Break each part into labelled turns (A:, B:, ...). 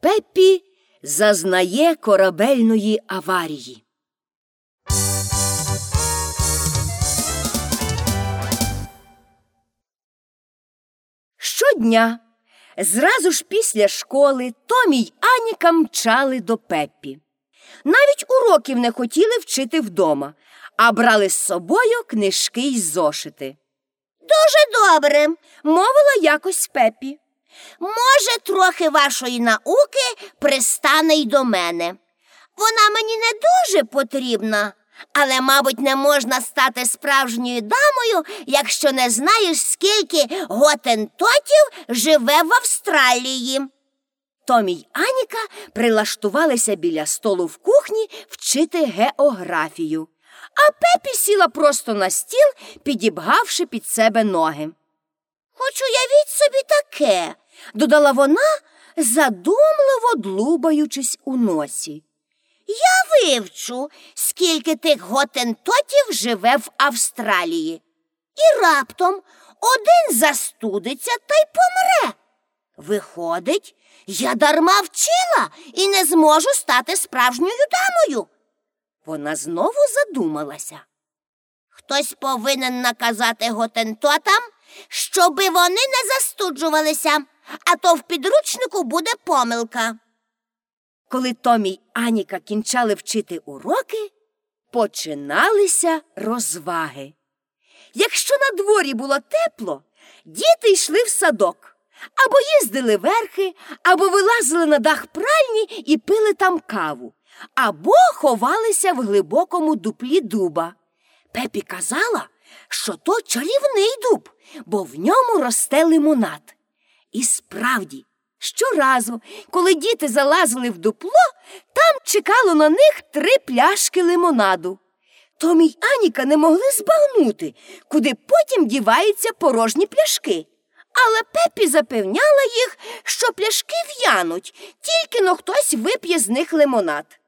A: Пеппі зазнає корабельної аварії. Щодня, зразу ж після школи, Томі й Аніка мчали до Пеппі. Навіть уроків не хотіли вчити вдома, а брали з собою книжки й зошити.
B: Дуже добре.
A: Мовила якось Пеппі.
B: Може, трохи вашої науки пристане й до мене. Вона мені не дуже потрібна, але, мабуть, не можна стати справжньою дамою, якщо не знаєш, скільки готентотів живе в Австралії.
A: Томі й Аніка прилаштувалися біля столу в кухні вчити географію, а Пепі сіла просто на стіл, підібгавши під себе ноги.
B: Хоч уявіть собі таке,
A: Додала вона, задумливо длубаючись у носі.
B: я вивчу, скільки тих готентотів живе в Австралії. І раптом один застудиться та й помре. Виходить, я дарма вчила і не зможу стати справжньою дамою.
A: Вона знову задумалася.
B: Хтось повинен наказати готентотам, щоби вони не застуджувалися, а то в підручнику буде помилка.
A: Коли Томі й Аніка кінчали вчити уроки, починалися розваги. Якщо на дворі було тепло, діти йшли в садок, або їздили верхи, або вилазили на дах пральні і пили там каву, або ховалися в глибокому дуплі дуба. Пепі казала, що то чарівний дуб, бо в ньому росте лимонад. І справді, щоразу, коли діти залазили в дупло, там чекало на них три пляшки лимонаду. Томі й Аніка не могли збагнути, куди потім діваються порожні пляшки. Але Пепі запевняла їх, що пляшки в'януть, тільки но хтось вип'є з них лимонад.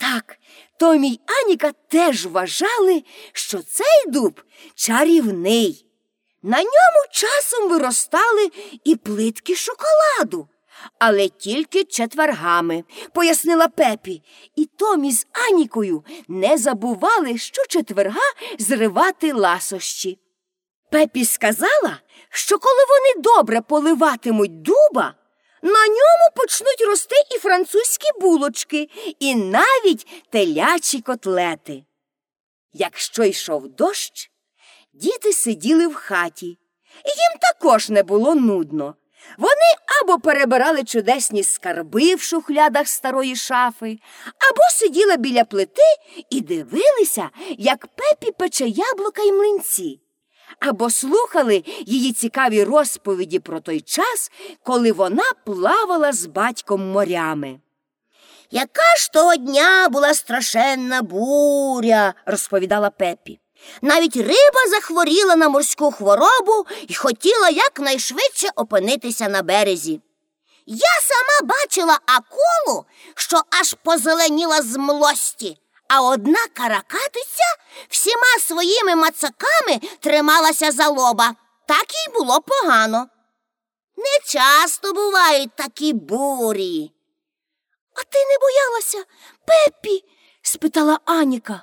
A: Так, Томі й Аніка теж вважали, що цей дуб чарівний. На ньому часом виростали і плитки шоколаду, але тільки четвергами, пояснила Пепі. І Томі з Анікою не забували щочетверга зривати ласощі. Пепі сказала, що коли вони добре поливатимуть дуба, на ньому почнуть рости і французькі булочки, і навіть телячі котлети. Якщо йшов дощ, діти сиділи в хаті, і їм також не було нудно. Вони або перебирали чудесні скарби в шухлядах старої шафи, або сиділи біля плити і дивилися, як пепі пече яблука й млинці, або слухали її цікаві розповіді про той час, коли вона плавала з батьком морями.
B: Яка ж того дня була страшенна буря, розповідала Пепі. Навіть риба захворіла на морську хворобу і хотіла якнайшвидше опинитися на березі. Я сама бачила акулу, що аж позеленіла з млості, а одна каракатиця всіма своїми мацаками трималася за лоба. Так їй було погано. Не часто бувають такі бурі.
A: А ти не боялася, Пеппі? спитала Аніка.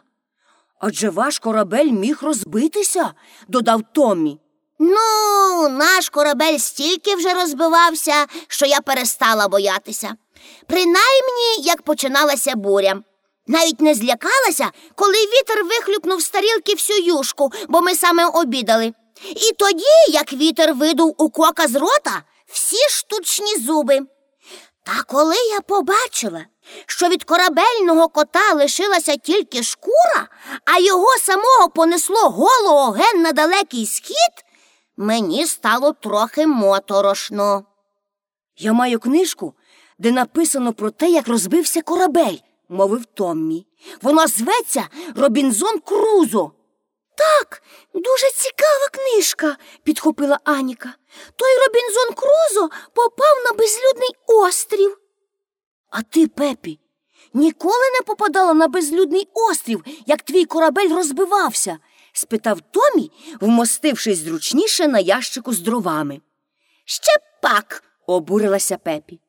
A: Адже ваш корабель міг розбитися, додав Томмі.
B: Ну, наш корабель стільки вже розбивався, що я перестала боятися. Принаймні, як починалася буря. Навіть не злякалася, коли вітер вихлюпнув з тарілки всю юшку, бо ми саме обідали. І тоді, як вітер видув у кока з рота, всі штучні зуби. Та коли я побачила, що від корабельного кота лишилася тільки шкура, а його самого понесло голого ген на далекий схід, мені стало трохи моторошно.
A: Я маю книжку, де написано про те, як розбився корабель, мовив Томмі. Вона зветься Робінзон Крузо. Так, дуже цікава книжка, підхопила Аніка. Той Робінзон Крузо попав на безлюдний острів. А ти, Пепі, ніколи не попадала на безлюдний острів, як твій корабель розбивався? спитав Томі, вмостившись зручніше на ящику з дровами.
B: Ще пак.
A: обурилася Пепі.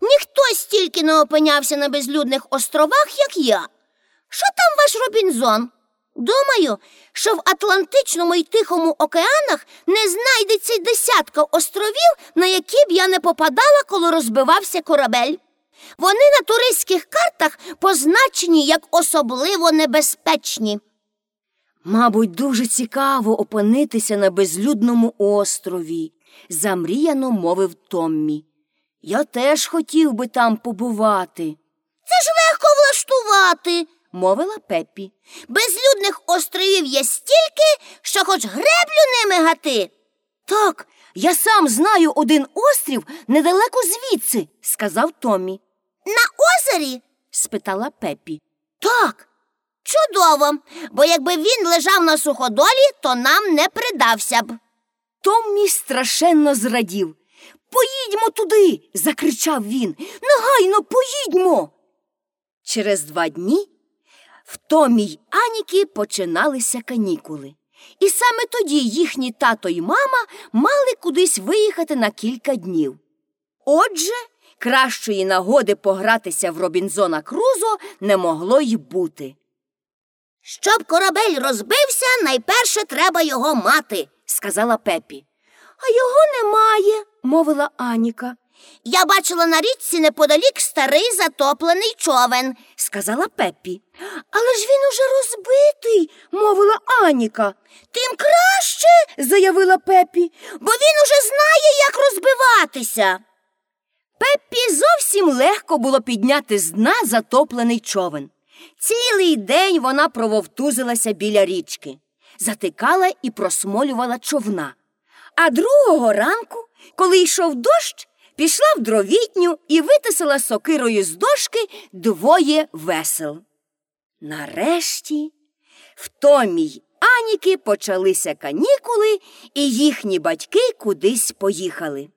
B: Ніхто стільки не опинявся на безлюдних островах, як я. Що там ваш Робінзон? Думаю, що в Атлантичному і Тихому океанах не знайдеться й десятка островів, на які б я не попадала, коли розбивався корабель. Вони на туристських картах позначені як особливо небезпечні.
A: Мабуть, дуже цікаво опинитися на безлюдному острові, замріяно мовив Томмі. Я теж хотів би там побувати,
B: Це ж легко влаштувати.
A: мовила Пеппі.
B: Безлюдних островів є стільки, що хоч греблю ними гати.
A: Так, я сам знаю один острів недалеко звідси, сказав Томмі.
B: На озері?
A: спитала Пеппі.
B: Так. Чудово, бо якби він лежав на суходолі, то нам не придався б.
A: Томмі страшенно зрадів. Поїдьмо туди. закричав він. Негайно поїдьмо. Через два дні в Томі й Аніки починалися канікули. І саме тоді їхні тато й мама мали кудись виїхати на кілька днів. Отже, кращої нагоди погратися в Робінзона Крузо не могло й бути.
B: Щоб корабель розбився, найперше треба його мати.
A: сказала Пепі. А його немає, мовила Аніка.
B: Я бачила на річці неподалік старий затоплений човен.
A: сказала Пеппі. Але ж він уже розбитий, мовила Аніка.
B: Тим краще,
A: заявила Пепі.
B: бо він уже знає, як розбиватися.
A: Пеппі зовсім легко було підняти з дна затоплений човен. Цілий день вона прововтузилася біля річки, затикала і просмолювала човна. А другого ранку, коли йшов дощ, пішла в дровітню і витисала сокирою з дошки двоє весел. Нарешті в Томі й Аніки почалися канікули, і їхні батьки кудись поїхали.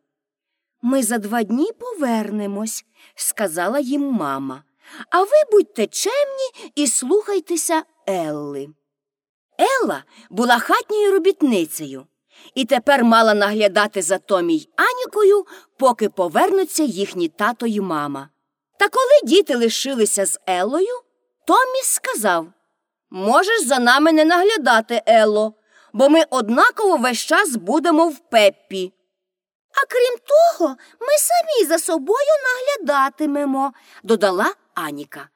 A: Ми за два дні повернемось, сказала їм мама. А ви будьте чемні і слухайтеся Елли. Елла була хатньою робітницею і тепер мала наглядати за Томі й Анікою, поки повернуться їхні тато й мама. Та коли діти лишилися з Еллою, Томі сказав Можеш за нами не наглядати, Елло, бо ми однаково весь час будемо в пеппі.
B: А крім того, ми самі за собою наглядатимемо.
A: додала Аніка.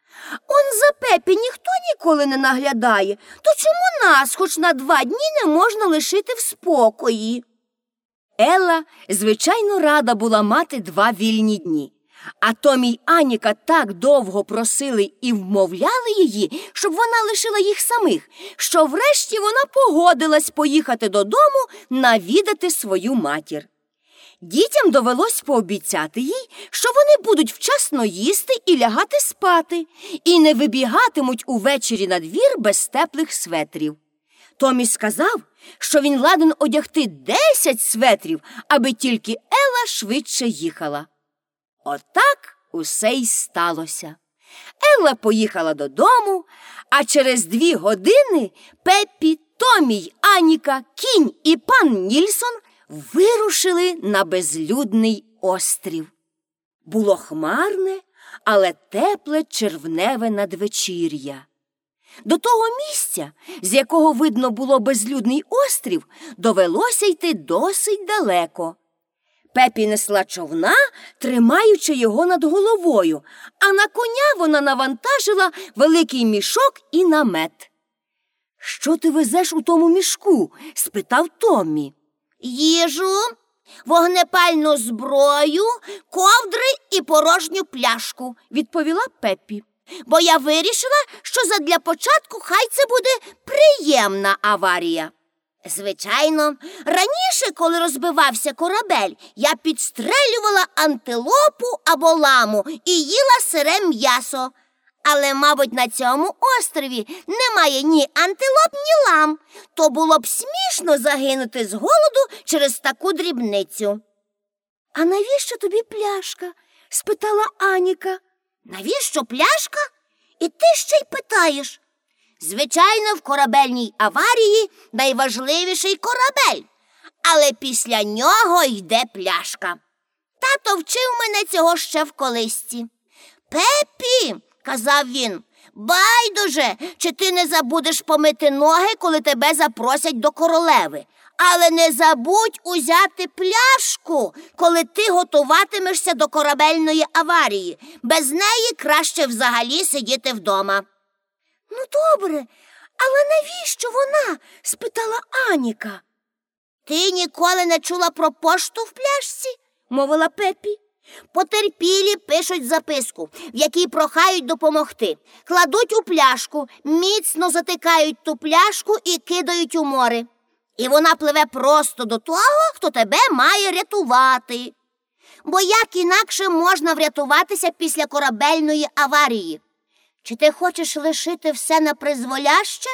A: Он за пепі ніхто ніколи не наглядає, то чому нас хоч на два дні не можна лишити в спокої? Елла, звичайно, рада була мати два вільні дні. А Томі й Аніка так довго просили і вмовляли її, щоб вона лишила їх самих, що врешті вона погодилась поїхати додому навідати свою матір. Дітям довелось пообіцяти їй, що вони будуть вчасно їсти і лягати спати, і не вибігатимуть увечері на двір без теплих светрів. Томі сказав, що він ладен одягти десять светрів, аби тільки Ела швидше їхала. Отак усе й сталося. Елла поїхала додому, а через дві години Пеппі, Томі Аніка, кінь і пан Нільсон вирушили на безлюдний острів. Було хмарне, але тепле червневе надвечір'я. До того місця, з якого видно було безлюдний острів, довелося йти досить далеко. Пепі несла човна, тримаючи його над головою, а на коня вона навантажила великий мішок і намет. Що ти везеш у тому мішку? спитав Томмі.
B: Їжу, вогнепальну зброю, ковдри і порожню пляшку,
A: відповіла Пеппі.
B: бо я вирішила, що задля початку хай це буде приємна аварія. Звичайно, раніше, коли розбивався корабель, я підстрелювала антилопу або ламу і їла сире м'ясо. Але, мабуть, на цьому острові немає ні антилоп, ні лам. То було б смішно загинути з голоду через таку дрібницю.
A: А навіщо тобі пляшка? спитала Аніка.
B: Навіщо пляшка? І ти ще й питаєш. Звичайно, в корабельній аварії найважливіший корабель, але після нього йде пляшка. Та тато вчив мене цього ще в колисці. Пепі, казав він, байдуже, чи ти не забудеш помити ноги, коли тебе запросять до королеви. Але не забудь узяти пляшку, коли ти готуватимешся до корабельної аварії. Без неї краще взагалі сидіти вдома.
A: Ну, добре, але навіщо вона? спитала Аніка.
B: Ти ніколи не чула про пошту в пляшці?
A: мовила Пепі.
B: Потерпілі пишуть записку, в якій прохають допомогти. Кладуть у пляшку, міцно затикають ту пляшку і кидають у море. І вона пливе просто до того, хто тебе має рятувати. Бо як інакше можна врятуватися після корабельної аварії? Чи ти хочеш лишити все на призволяще?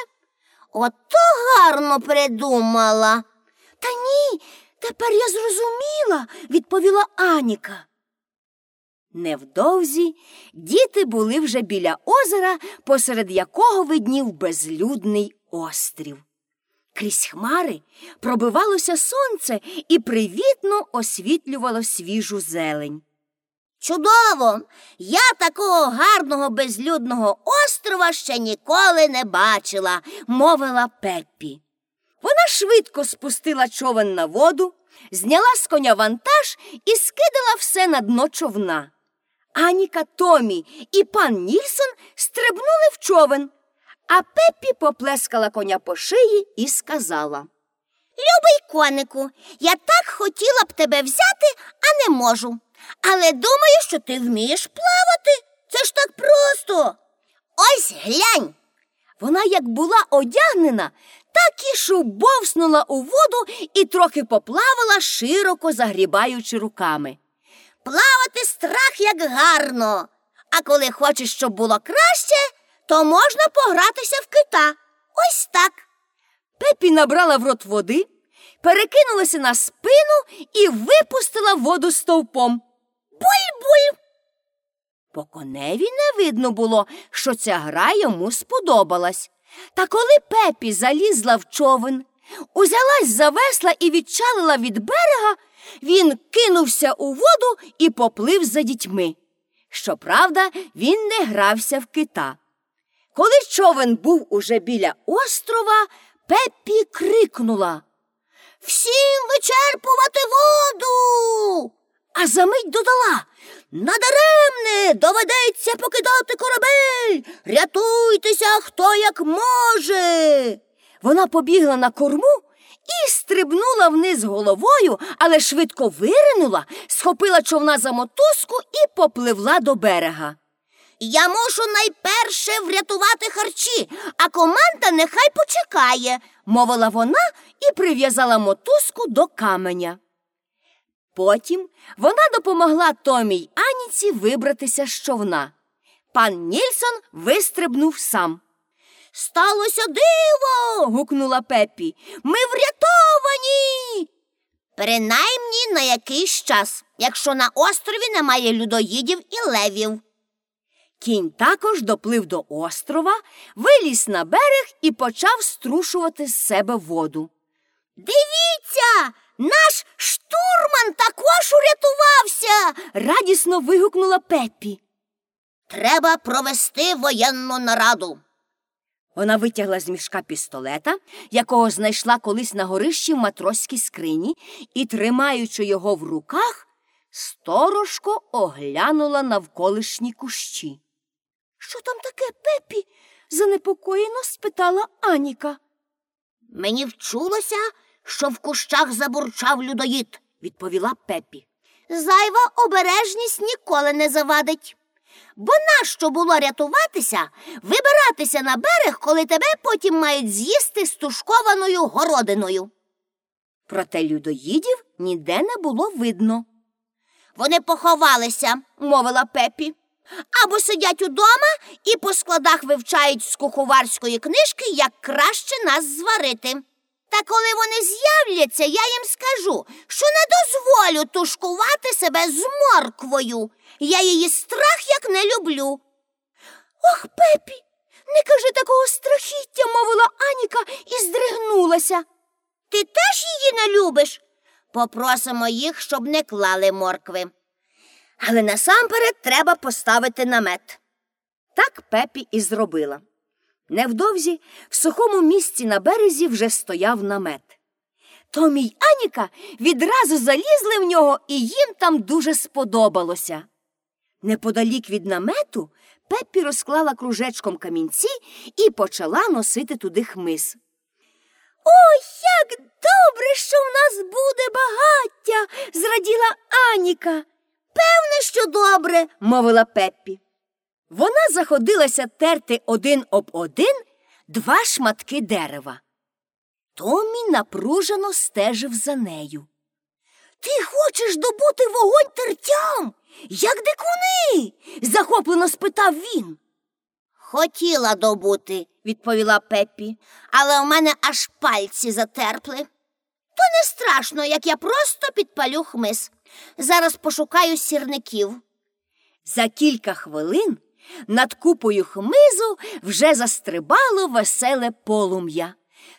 B: Ото гарно придумала.
A: Та ні, тепер я зрозуміла, відповіла Аніка. Невдовзі діти були вже біля озера, посеред якого виднів безлюдний острів. Крізь хмари пробивалося сонце і привітно освітлювало свіжу зелень.
B: Чудово! Я такого гарного безлюдного острова ще ніколи не бачила.
A: мовила Пеппі. Вона швидко спустила човен на воду, зняла з коня вантаж і скидала все на дно човна. Аніка, Томі і пан Нільсон стрибнули в човен, а Пеппі поплескала коня по шиї і сказала.
B: Любий конику, я так хотіла б тебе взяти, а не можу. Але думаю, що ти вмієш плавати. Це ж так просто. Ось глянь.
A: Вона, як була одягнена, так і шубовснула у воду і трохи поплавала, широко загрібаючи руками.
B: Плавати страх як гарно. А коли хочеш, щоб було краще, то можна погратися в кита. Ось так.
A: Пепі набрала в рот води, перекинулася на спину і випустила воду стовпом.
B: Буль-буль.
A: По коневі не видно було, що ця гра йому сподобалась. Та коли Пепі залізла в човен, узялась за весла і відчалила від берега, він кинувся у воду і поплив за дітьми. Щоправда, він не грався в кита. Коли човен був уже біля острова, Пеппі крикнула
B: Всім вичерпувати воду.
A: а за мить додала
B: Надаремне доведеться покидати корабель. Рятуйтеся, хто як може.
A: Вона побігла на корму і стрибнула вниз головою, але швидко виринула, схопила човна за мотузку і попливла до берега.
B: Я мушу найперше врятувати харчі, а команда нехай почекає.
A: мовила вона і прив'язала мотузку до каменя. Потім вона допомогла Томі й Аніці вибратися з човна. Пан Нільсон вистрибнув сам.
B: Сталося диво.
A: гукнула Пеппі. Ми врятовані.
B: Принаймні на якийсь час, якщо на острові немає людоїдів і левів.
A: Кінь також доплив до острова, виліз на берег і почав струшувати з себе воду.
B: Дивіться, наш штурман також урятувався.
A: Радісно вигукнула Пеппі.
B: Треба провести воєнну нараду.
A: Вона витягла з мішка пістолета, якого знайшла колись на горищі в матроській скрині, і, тримаючи його в руках, сторожко оглянула навколишні кущі. Що там таке, Пеппі? занепокоєно спитала Аніка.
B: Мені вчулося, що в кущах забурчав людоїд,
A: відповіла Пеппі.
B: Зайва обережність ніколи не завадить. Бо нащо було рятуватися, вибиратися на берег, коли тебе потім мають з'їсти стушкованою городиною.
A: Проте людоїдів ніде не було видно.
B: Вони поховалися, мовила Пепі. Або сидять удома і по складах вивчають з куховарської книжки, як краще нас зварити. Та коли вони з'являться, я їм скажу, що не дозволю тушкувати себе з морквою. Я її страх як не люблю.
A: Ох, Пепі, не кажи такого страхіття, мовила Аніка і здригнулася.
B: Ти теж її не любиш? Попросимо їх, щоб не клали моркви. Але насамперед треба поставити намет.
A: Так Пепі і зробила. Невдовзі в сухому місці на березі вже стояв намет. Томі й Аніка відразу залізли в нього, і їм там дуже сподобалося. Неподалік від намету Пеппі розклала кружечком камінці і почала носити туди хмиз. Ой, як добре, що в нас буде багаття, зраділа Аніка.
B: Певне, що добре.
A: мовила Пеппі. Вона заходилася терти один об один два шматки дерева. Томі напружено стежив за нею. Ти хочеш добути вогонь тертям, як дикуни? захоплено спитав він.
B: Хотіла добути, відповіла Пеппі, але у мене аж пальці затерпли. То не страшно, як я просто підпалю хмиз. Зараз пошукаю сірників.
A: За кілька хвилин над купою хмизу вже застрибало веселе полум'я.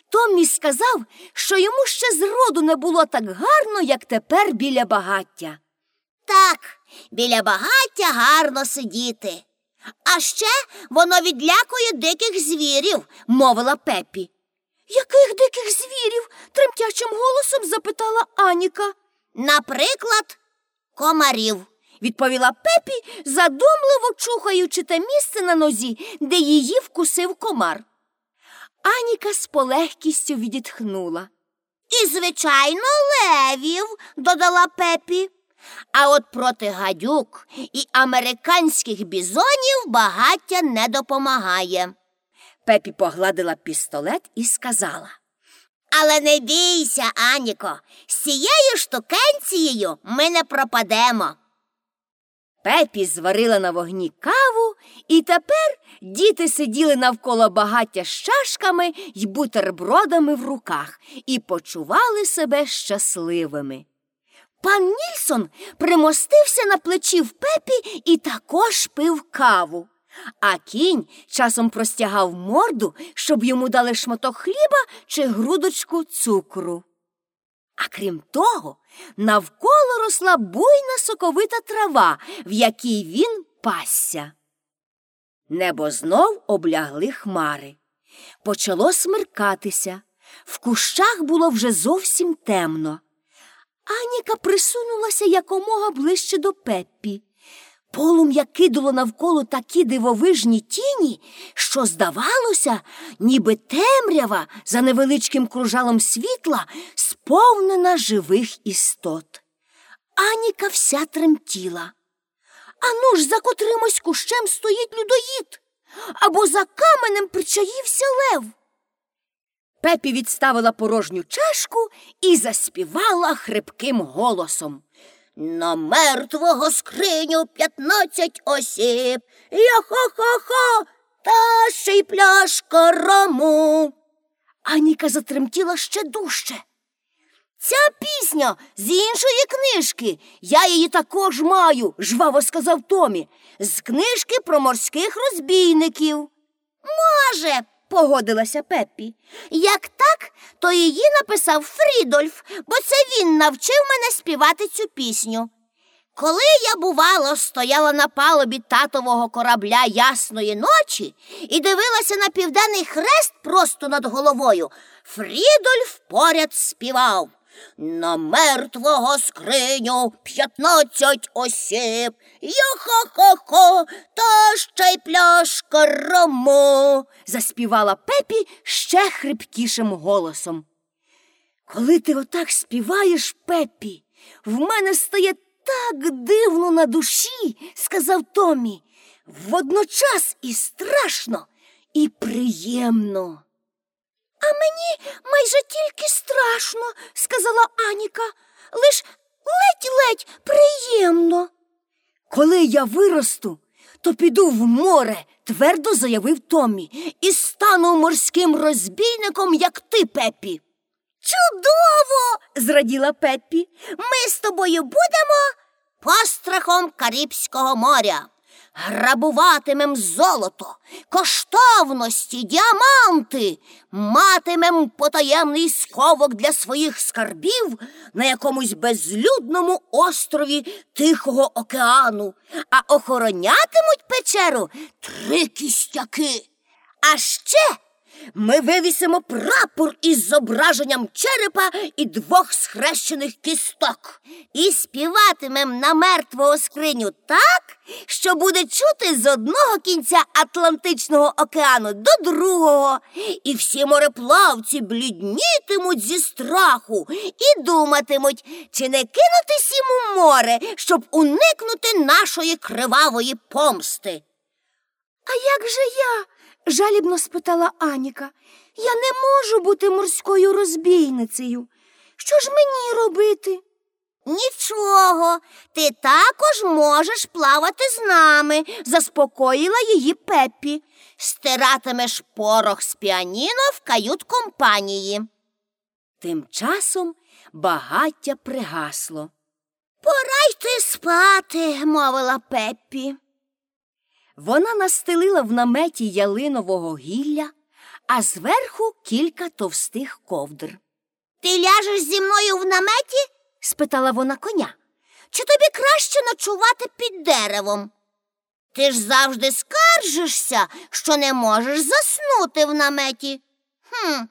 A: Томмі сказав, що йому ще зроду не було так гарно, як тепер біля багаття.
B: Так, біля багаття гарно сидіти. А ще воно відлякує диких звірів, мовила Пепі.
A: Яких диких звірів? тремтячим голосом запитала Аніка.
B: Наприклад, комарів.
A: Відповіла Пепі, задумливо чухаючи те місце на нозі, де її вкусив комар. Аніка з полегкістю відітхнула.
B: І, звичайно, левів, додала Пепі. А от проти гадюк і американських бізонів багаття не допомагає.
A: Пепі погладила пістолет і сказала.
B: Але не бійся, Аніко, з цією штукенцією ми не пропадемо.
A: Пепі зварила на вогні каву, і тепер діти сиділи навколо багаття з чашками й бутербродами в руках і почували себе щасливими. Пан Нільсон примостився на плечі в пепі і також пив каву. А кінь часом простягав морду, щоб йому дали шматок хліба чи грудочку цукру. А крім того, навколо росла буйна соковита трава, в якій він пасся. Небо знов облягли хмари. Почало смеркатися. В кущах було вже зовсім темно. Аніка присунулася якомога ближче до Пеппі. Полум'я кидало навколо такі дивовижні тіні, що, здавалося, ніби темрява за невеличким кружалом світла сповнена живих істот. Аніка вся тремтіла. Ану ж за котримось кущем стоїть людоїд, або за каменем причаївся лев. Пепі відставила порожню чашку і заспівала хрипким голосом.
B: На мертвого скриню п'ятнадцять осіб. Я-хо-хо-хо, та ще й пляшка рому.
A: Аніка затремтіла ще дужче. Ця пісня з іншої книжки. Я її також маю, жваво сказав Томі, з книжки про морських розбійників.
B: Може,
A: погодилася Пеппі.
B: Як так, то її написав Фрідольф, бо це він навчив мене співати цю пісню. Коли я, бувало, стояла на палубі татового корабля ясної ночі і дивилася на південний хрест просто над головою, Фрідольф поряд співав. На мертвого скриню п'ятнадцять осіб. Йо-хо-хо-хо, та ще й пляшка рому.
A: заспівала Пепі ще хрипкішим голосом. Коли ти отак співаєш, Пепі, в мене стає так дивно на душі, сказав Томі. Водночас і страшно, і приємно. А мені майже тільки страшно, сказала Аніка, лиш ледь-ледь приємно. Коли я виросту, то піду в море, твердо заявив Томмі, і стану морським розбійником, як ти, Пеппі.
B: Чудово!
A: зраділа Пеппі.
B: Ми з тобою будемо пострахом Карибського моря. Грабуватимем золото, коштовності, діаманти, матимем потаємний сховок для своїх скарбів на якомусь безлюдному острові Тихого океану, а охоронятимуть печеру три кістяки. А ще ми вивісимо прапор із зображенням черепа і двох схрещених кісток. І співатимем на мертвого скриню так, що буде чути з одного кінця Атлантичного океану до другого. І всі мореплавці бліднітимуть зі страху і думатимуть, чи не кинутись їм у море, щоб уникнути нашої кривавої помсти.
A: А як же я? Жалібно спитала Аніка. Я не можу бути морською розбійницею. Що ж мені робити?
B: Нічого, ти також можеш плавати з нами, заспокоїла її Пеппі. Стиратимеш порох з піаніно в кают компанії.
A: Тим часом багаття пригасло.
B: Пора йти спати, мовила Пеппі.
A: Вона настелила в наметі ялинового гілля, а зверху кілька товстих ковдр.
B: Ти ляжеш зі мною в наметі?
A: спитала вона коня.
B: Чи тобі краще ночувати під деревом? Ти ж завжди скаржишся, що не можеш заснути в наметі. Хм,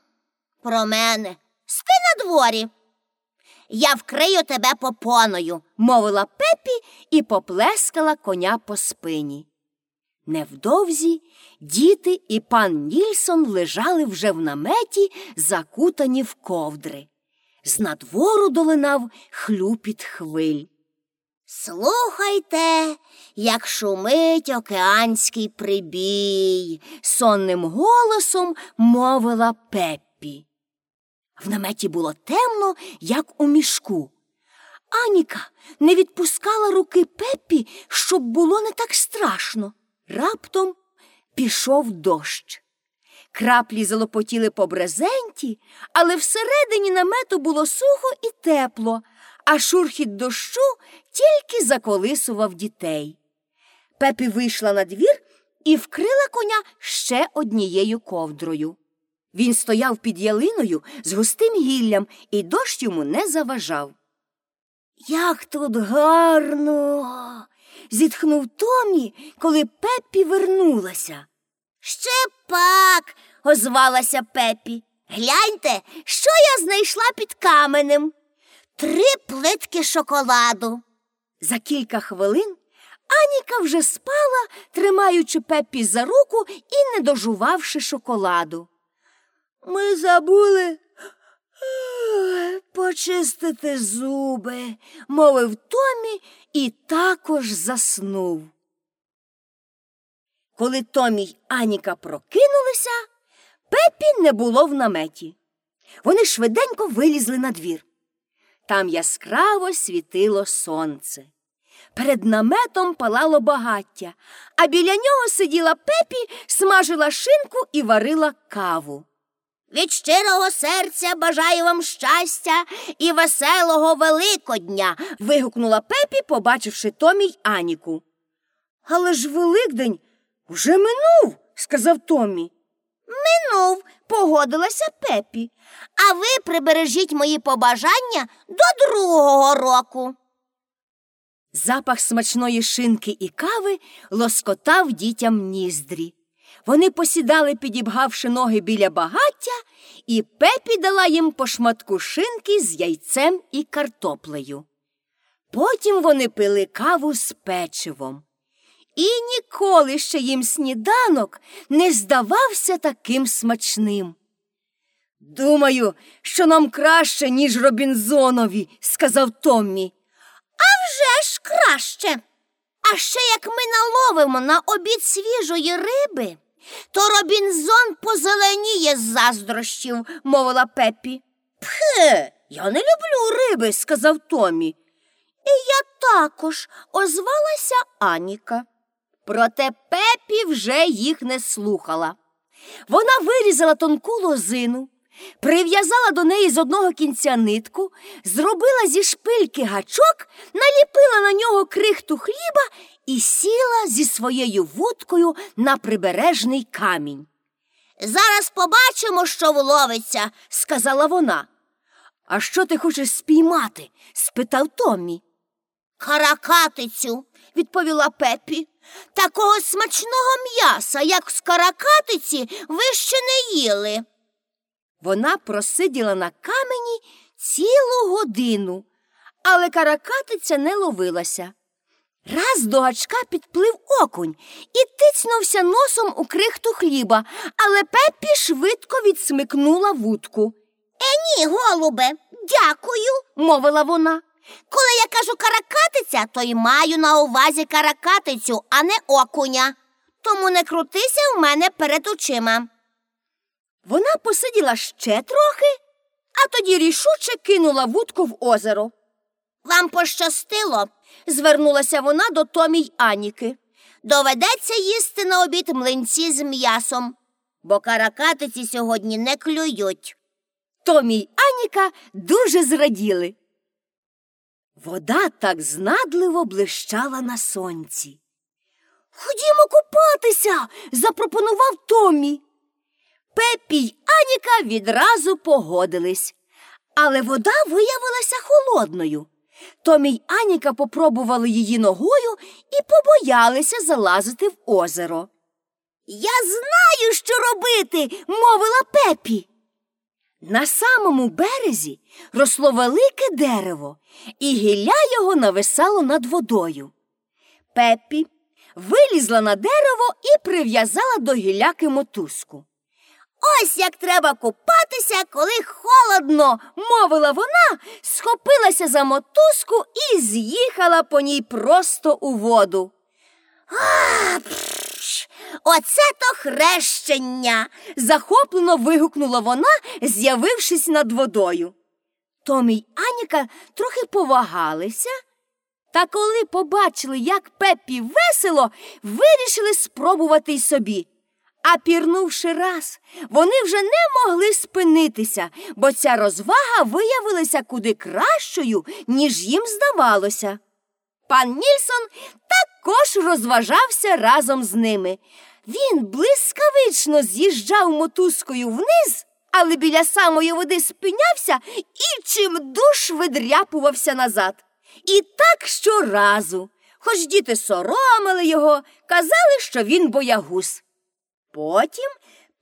B: про мене. Спи на дворі. Я вкрию тебе попоною,
A: мовила пепі і поплескала коня по спині. Невдовзі діти і пан Нільсон лежали вже в наметі, закутані в ковдри. З надвору долинав хлюпіт хвиль.
B: Слухайте, як шумить океанський прибій,
A: сонним голосом мовила Пеппі. В наметі було темно, як у мішку. Аніка не відпускала руки Пеппі, щоб було не так страшно. Раптом пішов дощ. Краплі залопотіли по брезенті, але всередині намету було сухо і тепло, а шурхіт дощу тільки заколисував дітей. Пепі вийшла на двір і вкрила коня ще однією ковдрою. Він стояв під ялиною з густим гіллям, і дощ йому не заважав. Як тут гарно. Зітхнув Томі, коли Пеппі вернулася.
B: Ще пак, озвалася Пепі. Гляньте, що я знайшла під каменем. Три плитки шоколаду.
A: За кілька хвилин Аніка вже спала, тримаючи Пеппі за руку і не дожувавши шоколаду. Ми забули почистити зуби, мовив Томі і також заснув. Коли Томі й Аніка прокинулися, Пепі не було в наметі. Вони швиденько вилізли на двір. Там яскраво світило сонце. Перед наметом палало багаття, а біля нього сиділа пепі, смажила шинку і варила каву.
B: Від щирого серця бажаю вам щастя і веселого Великодня.
A: вигукнула пепі, побачивши Томі й Аніку. Але ж Великдень уже минув, сказав Томі.
B: Минув, погодилася пепі. А ви прибережіть мої побажання до другого року.
A: Запах смачної шинки і кави лоскотав дітям ніздрі. Вони посідали, підібгавши ноги біля багаття, і пепі дала їм по шматку шинки з яйцем і картоплею. Потім вони пили каву з печивом. І ніколи ще їм сніданок не здавався таким смачним. Думаю, що нам краще, ніж Робінзонові, сказав Томмі.
B: «А вже ж краще. А ще як ми наловимо на обід свіжої риби, то Робінзон позеленіє з заздрощів, мовила Пепі.
A: Пхе, я не люблю риби, сказав Томі.
B: І я також озвалася Аніка.
A: Проте Пепі вже їх не слухала. Вона вирізала тонку лозину, прив'язала до неї з одного кінця нитку, зробила зі шпильки гачок, наліпила на нього крихту хліба і сіла зі своєю вудкою на прибережний камінь.
B: Зараз побачимо, що вловиться.
A: Сказала вона. А що ти хочеш спіймати? спитав Томмі.
B: Каракатицю, відповіла Пеппі. Такого смачного м'яса, як з каракатиці, ви ще не їли.
A: Вона просиділа на камені цілу годину, але каракатиця не ловилася. Раз до гачка підплив окунь і тицнувся носом у крихту хліба, але Пеппі швидко відсмикнула вудку.
B: Е, ні, голубе, дякую,
A: мовила вона.
B: Коли я кажу каракатиця, то й маю на увазі каракатицю, а не окуня. Тому не крутися в мене перед очима.
A: Вона посиділа ще трохи, а тоді рішуче кинула вудку в озеро.
B: Вам пощастило,
A: звернулася вона до Томі й Аніки.
B: Доведеться їсти на обід млинці з м'ясом, бо каракатиці сьогодні не клюють.
A: Томі й Аніка дуже зраділи. Вода так знадливо блищала на сонці. Ходімо купатися, запропонував Томі. Пепі й Аніка відразу погодились, але вода виявилася холодною. Томі й Аніка попробували її ногою і побоялися залазити в озеро. Я знаю, що робити, мовила пепі. На самому березі росло велике дерево, і гілля його нависало над водою. Пеппі вилізла на дерево і прив'язала до гілляки мотузку. Ось як треба купатися, коли холодно, мовила вона, схопилася за мотузку і з'їхала по ній просто у воду.
B: А, пш, Оце то хрещення.
A: захоплено вигукнула вона, з'явившись над водою. Томі й Аніка трохи повагалися, та коли побачили, як Пеппі весело, вирішили спробувати й собі. А пірнувши раз, вони вже не могли спинитися, бо ця розвага виявилася куди кращою, ніж їм здавалося. Пан Нільсон також розважався разом з ними. Він блискавично з'їжджав мотузкою вниз, але біля самої води спинявся і чим душ видряпувався назад. І так щоразу, хоч діти соромили його, казали, що він боягуз. Потім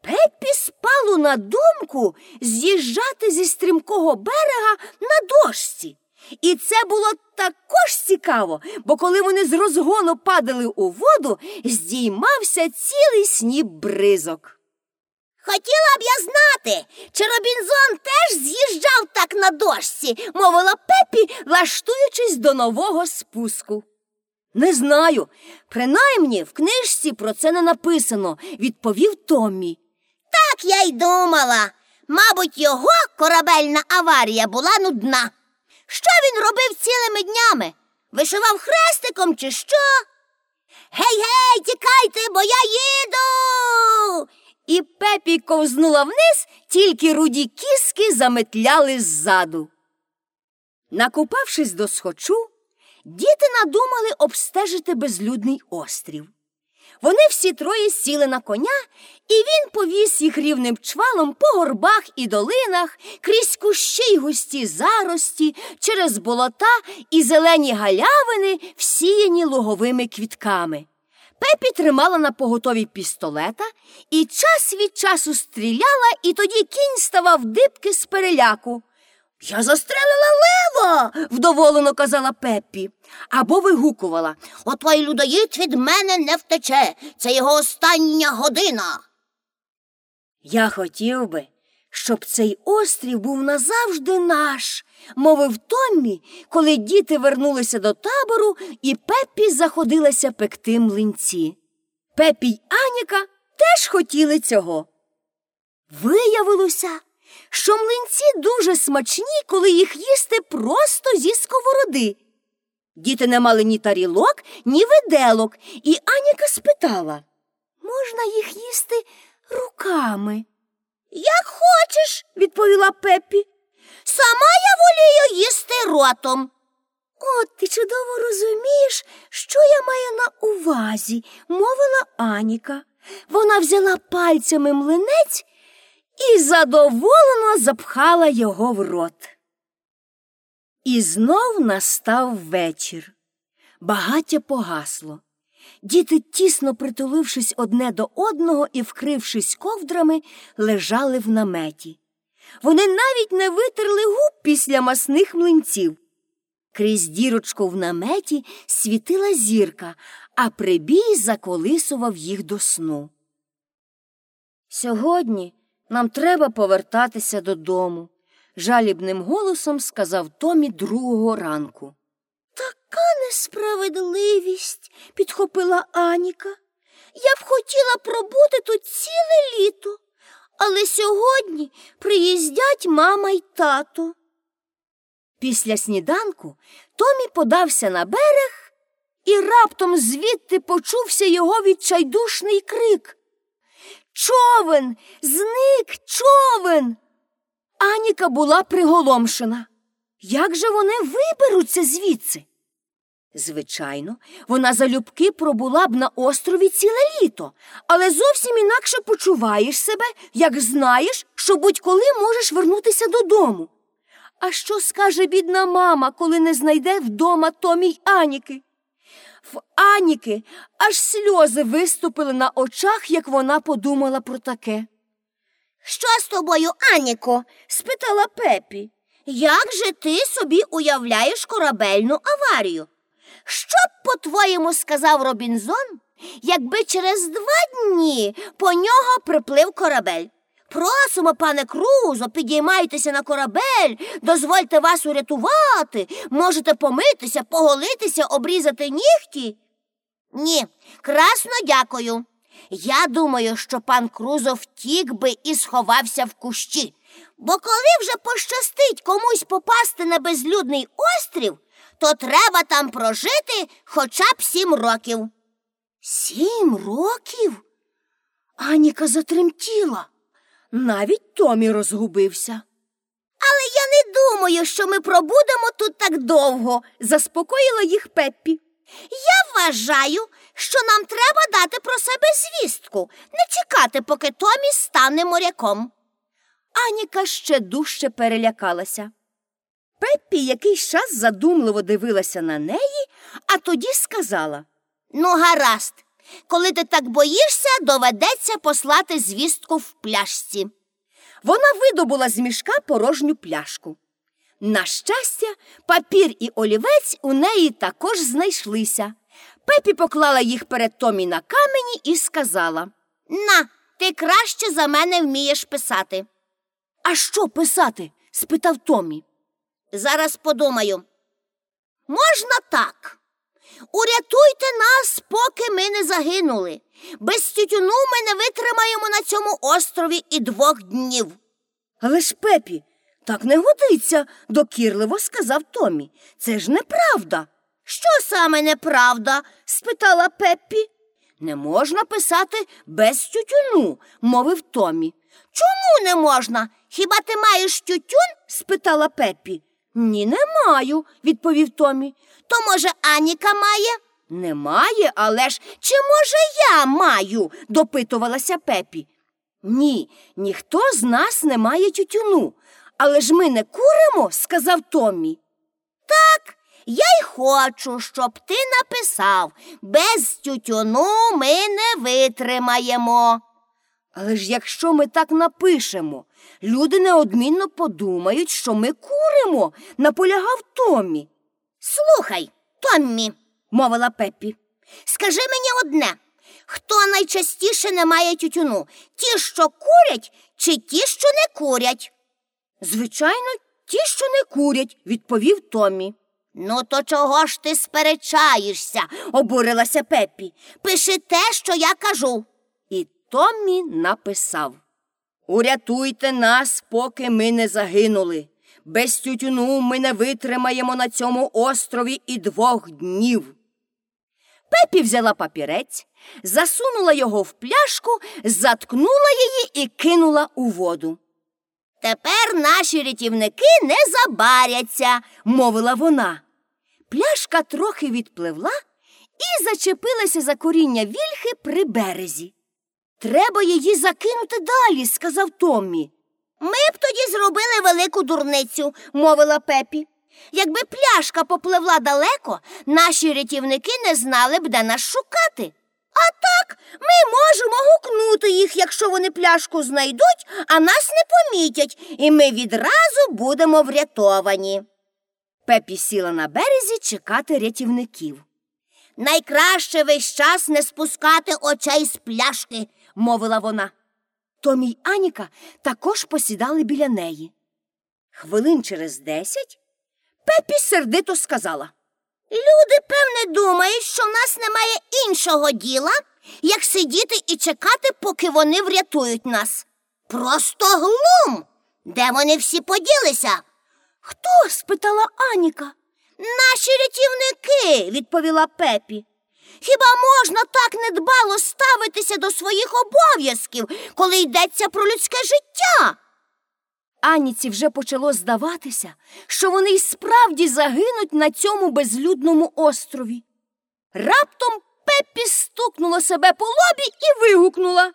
A: Пеппі спало на думку з'їжджати зі стрімкого берега на дошці. І це було також цікаво, бо коли вони з розгону падали у воду, здіймався цілий сніп бризок.
B: Хотіла б я знати, чи Робінзон теж з'їжджав так на дошці, мовила
A: Пепі, лаштуючись до нового спуску. Не знаю. Принаймні в книжці про це не написано, відповів Томмі.
B: Так я й думала. Мабуть, його корабельна аварія була нудна. Що він робив цілими днями? Вишивав хрестиком, чи що? Гей, гей, тікайте, бо я їду.
A: І пепі ковзнула вниз, тільки руді кіски заметляли ззаду. Накупавшись до схочу, діти надумали обстежити безлюдний острів. Вони всі троє сіли на коня, і він повіз їх рівним чвалом по горбах і долинах, крізь кущі й густі зарості, через болота і зелені галявини, всіяні луговими квітками. Пепі тримала на поготові пістолета і час від часу стріляла, і тоді кінь ставав дибки з переляку. Я застрелила лева, вдоволено казала Пеппі. Або вигукувала
B: Отой людоїд від мене не втече. Це його остання година.
A: Я хотів би, щоб цей острів був назавжди наш, мовив Томмі, коли діти вернулися до табору, і Пеппі заходилася пекти млинці. Пеппі й Аніка теж хотіли цього. Виявилося, що млинці дуже смачні, коли їх їсти просто зі сковороди. Діти не мали ні тарілок, ні виделок, і Аніка спитала можна їх їсти руками?
B: Як хочеш,
A: відповіла Пеппі.
B: Сама я волію їсти ротом.
A: От ти чудово розумієш, що я маю на увазі, мовила Аніка. Вона взяла пальцями млинець і задоволено запхала його в рот. І знов настав вечір. Багаття погасло. Діти, тісно притулившись одне до одного і вкрившись ковдрами, лежали в наметі. Вони навіть не витерли губ після масних млинців. Крізь дірочку в наметі світила зірка, а прибій заколисував їх до сну. Сьогодні нам треба повертатися додому, жалібним голосом сказав Томі другого ранку.
B: Така несправедливість, підхопила Аніка. Я б хотіла пробути тут ціле літо, але сьогодні приїздять мама й тато.
A: Після сніданку Томі подався на берег, і раптом звідти почувся його відчайдушний крик. Човен, зник човен. Аніка була приголомшена. Як же вони виберуться звідси? Звичайно, вона залюбки пробула б на острові ціле літо, але зовсім інакше почуваєш себе, як знаєш, що будь-коли можеш вернутися додому. А що скаже бідна мама, коли не знайде вдома Томі й Аніки? В Аніки аж сльози виступили на очах, як вона подумала про таке.
B: Що з тобою, Аніко?
A: спитала Пепі.
B: Як же ти собі уявляєш корабельну аварію? Що б, по-твоєму, сказав Робінзон, якби через два дні по нього приплив корабель? Просимо, пане Крузо, підіймайтеся на корабель, дозвольте вас урятувати, можете помитися, поголитися, обрізати нігті. Ні, красно дякую. Я думаю, що пан Крузо втік би і сховався в кущі. Бо коли вже пощастить комусь попасти на безлюдний острів, то треба там прожити хоча б сім років.
A: Сім років? Аніка затремтіла. Навіть Томі розгубився.
B: Але я не думаю, що ми пробудемо тут так довго,
A: заспокоїла їх Пеппі.
B: Я вважаю, що нам треба дати про себе звістку, не чекати, поки Томі стане моряком.
A: Аніка ще дужче перелякалася. Пеппі якийсь час задумливо дивилася на неї, а тоді сказала
B: Ну, гаразд, коли ти так боїшся, доведеться послати звістку в пляшці.
A: Вона видобула з мішка порожню пляшку. На щастя, папір і олівець у неї також знайшлися. Пепі поклала їх перед Томі на камені і сказала
B: На, ти краще за мене вмієш писати.
A: А що писати? спитав Томі.
B: Зараз подумаю. Можна так. Урятуйте нас, поки ми не загинули. Без тютюну ми не витримаємо на цьому острові і двох днів.
A: Але ж Пепі, так не годиться, докірливо сказав Томі. Це ж неправда.
B: Що саме неправда?
A: спитала Пеппі. Не можна писати без тютюну, мовив Томі.
B: Чому не можна? Хіба ти маєш тютюн?
A: спитала Пеппі. Ні, не маю, відповів Томі.
B: То, може, Аніка має?
A: Немає, але ж чи, може, я маю? допитувалася Пепі. Ні, ніхто з нас не має тютюну. Але ж ми не куримо, сказав Томі.
B: Так, я й хочу, щоб ти написав без тютюну ми не витримаємо.
A: Але ж якщо ми так напишемо, люди неодмінно подумають, що ми куримо, наполягав Томі.
B: Слухай, Томмі,
A: мовила Пеппі.
B: Скажи мені одне хто найчастіше не має тютюну? Ті, що курять, чи ті, що не курять?
A: Звичайно, ті, що не курять, відповів Томі.
B: Ну, то чого ж ти сперечаєшся?
A: обурилася Пеппі.
B: Пиши те, що я кажу.
A: Томмі написав Урятуйте нас, поки ми не загинули. Без тютюну ми не витримаємо на цьому острові і двох днів. Пепі взяла папірець, засунула його в пляшку, заткнула її і кинула у воду.
B: Тепер наші рятівники не забаряться.
A: мовила вона. Пляшка трохи відпливла і зачепилася за коріння вільхи при березі. Треба її закинути далі, сказав Томмі.
B: Ми б тоді зробили велику дурницю, мовила Пепі. Якби пляшка попливла далеко, наші рятівники не знали б, де нас шукати. А так ми можемо гукнути їх, якщо вони пляшку знайдуть, а нас не помітять, і ми відразу будемо врятовані.
A: Пепі сіла на березі чекати рятівників,
B: Найкраще весь час не спускати очей з пляшки.
A: Мовила вона. Томі й Аніка також посідали біля неї. Хвилин через десять Пепі сердито сказала.
B: Люди, певне, думають, що в нас немає іншого діла, як сидіти і чекати, поки вони врятують нас. Просто глум. Де вони всі поділися?
A: Хто? спитала Аніка.
B: Наші рятівники, відповіла Пепі. Хіба можна так недбало ставитися до своїх обов'язків, коли йдеться про людське життя?
A: Аніці вже почало здаватися, що вони й справді загинуть на цьому безлюдному острові. Раптом Пеппі стукнула себе по лобі і вигукнула.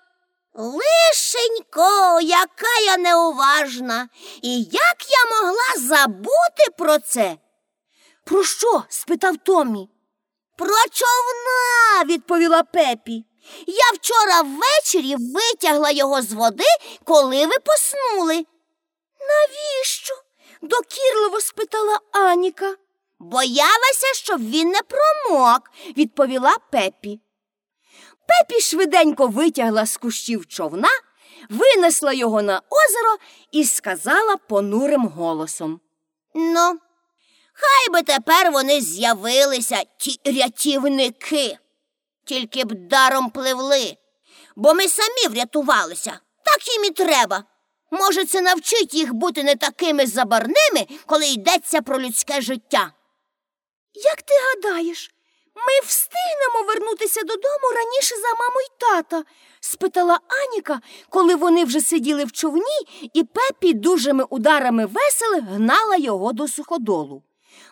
B: Лишенько, яка я неуважна, і як я могла забути про це?
A: Про що? спитав Томмі.
B: Про човна, відповіла Пепі. Я вчора ввечері витягла його з води, коли ви поснули.
A: Навіщо? докірливо спитала Аніка.
B: Боялася, щоб він не промок,
A: відповіла Пепі. Пепі швиденько витягла з кущів човна, винесла його на озеро і сказала понурим голосом.
B: Ну, хай би тепер вони з'явилися, ті рятівники. Тільки б даром пливли, бо ми самі врятувалися. Так їм і треба. Може, це навчить їх бути не такими забарними, коли йдеться про людське життя.
A: Як ти гадаєш, ми встигнемо вернутися додому раніше за маму й тата? спитала Аніка, коли вони вже сиділи в човні, і Пепі дужими ударами весел гнала його до суходолу.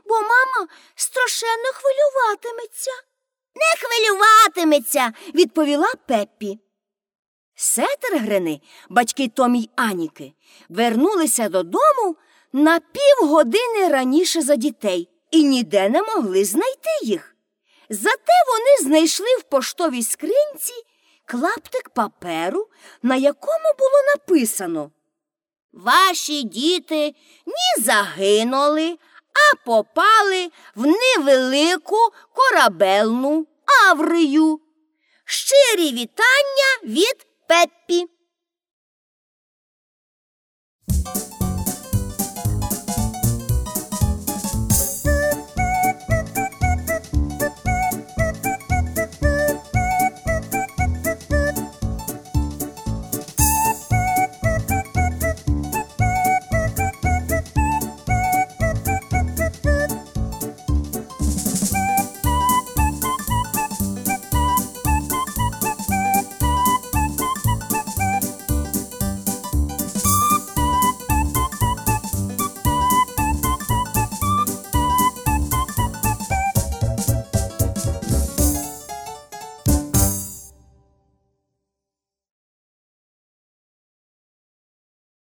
A: Бо мама страшенно хвилюватиметься.
B: Не хвилюватиметься,
A: відповіла Пеппі. Сетергрени, батьки Томі й Аніки, вернулися додому на півгодини раніше за дітей і ніде не могли знайти їх. Зате вони знайшли в поштовій скринці клаптик паперу, на якому було написано
B: Ваші діти не загинули, а попали в невелику корабельну аврію. Щирі вітання від Пеппі.